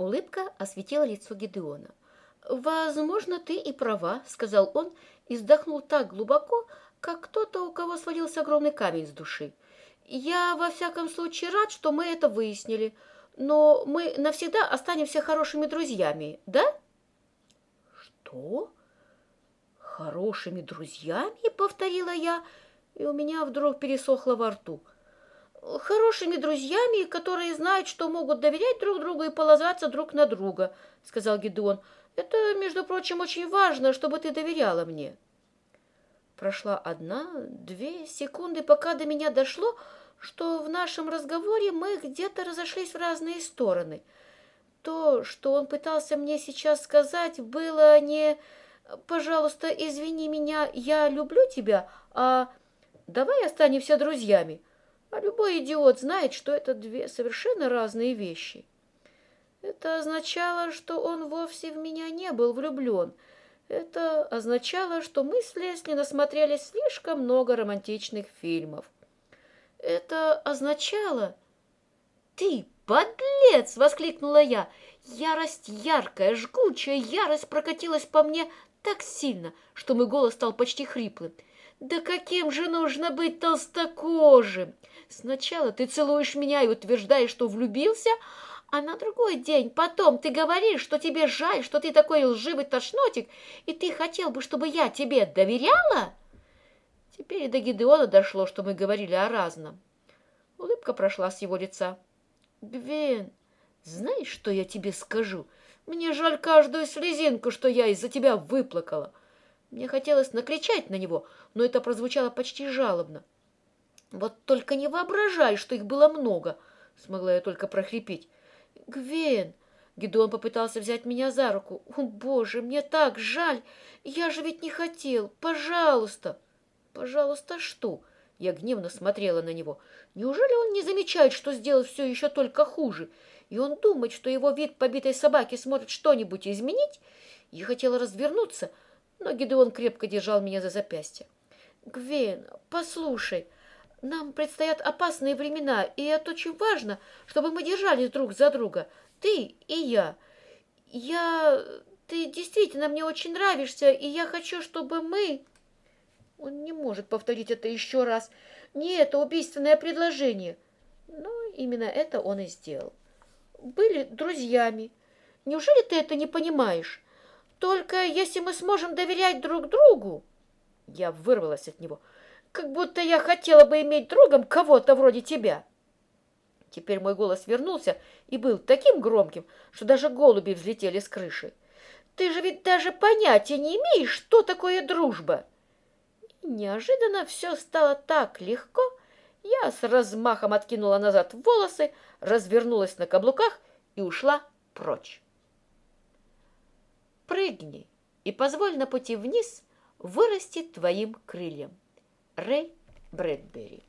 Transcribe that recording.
Улыбка осветила лицо Гедеона. «Возможно, ты и права», — сказал он и вздохнул так глубоко, как кто-то, у кого свалился огромный камень с души. «Я, во всяком случае, рад, что мы это выяснили, но мы навсегда останемся хорошими друзьями, да?» «Что? Хорошими друзьями?» — повторила я, и у меня вдруг пересохло во рту. «Хорошими друзьями, которые знают, что могут доверять друг другу и положиться друг на друга», — сказал Гедеон. «Это, между прочим, очень важно, чтобы ты доверяла мне». Прошла одна, две секунды, пока до меня дошло, что в нашем разговоре мы где-то разошлись в разные стороны. То, что он пытался мне сейчас сказать, было не «пожалуйста, извини меня, я люблю тебя», а «давай останемся друзьями». А любой идиот знает, что это две совершенно разные вещи. Это означало, что он вовсе в меня не был влюблен – это означало, что мы с Лесли насмотрели слишком много романтичных фильмов. Это означало... «Ты подлец!» — воскликнула я. Ярость яркая, жгучая ярость прокатилась по мне так сильно, что мой голос стал почти хриплым. «Да каким же нужно быть толстокожим? Сначала ты целуешь меня и утверждаешь, что влюбился, а на другой день потом ты говоришь, что тебе жаль, что ты такой лживый тошнотик, и ты хотел бы, чтобы я тебе доверяла? Теперь и до Гидеона дошло, что мы говорили о разном. Улыбка прошла с его лица. Гвен, знаешь, что я тебе скажу? Мне жаль каждую слезинку, что я из-за тебя выплакала. Мне хотелось накричать на него, но это прозвучало почти жалобно. Вот только не воображай, что их было много, смогла я только прохрипеть. Гвен! Гедеон попытался взять меня за руку. О, Боже, мне так жаль! Я же ведь не хотел! Пожалуйста! Пожалуйста, что? Я гневно смотрела на него. Неужели он не замечает, что сделал все еще только хуже? И он думает, что его вид побитой собаки сможет что-нибудь изменить? Я хотела развернуться, но Гедеон крепко держал меня за запястье. «Гвен, послушай!» Нам предстоят опасные времена, и это очень важно, чтобы мы держались друг за друга, ты и я. Я... Ты действительно мне очень нравишься, и я хочу, чтобы мы... Он не может повторить это еще раз. Не это убийственное предложение. Но именно это он и сделал. Были друзьями. Неужели ты это не понимаешь? Только если мы сможем доверять друг другу... Я вырвалась от него как будто я хотела бы иметь другом кого-то вроде тебя. Теперь мой голос вернулся и был таким громким, что даже голуби взлетели с крыши. Ты же ведь даже понятия не имеешь, что такое дружба. И неожиданно все стало так легко. Я с размахом откинула назад волосы, развернулась на каблуках и ушла прочь. Прыгни и позволь на пути вниз вырасти твоим крыльям. Рэй Брэдбери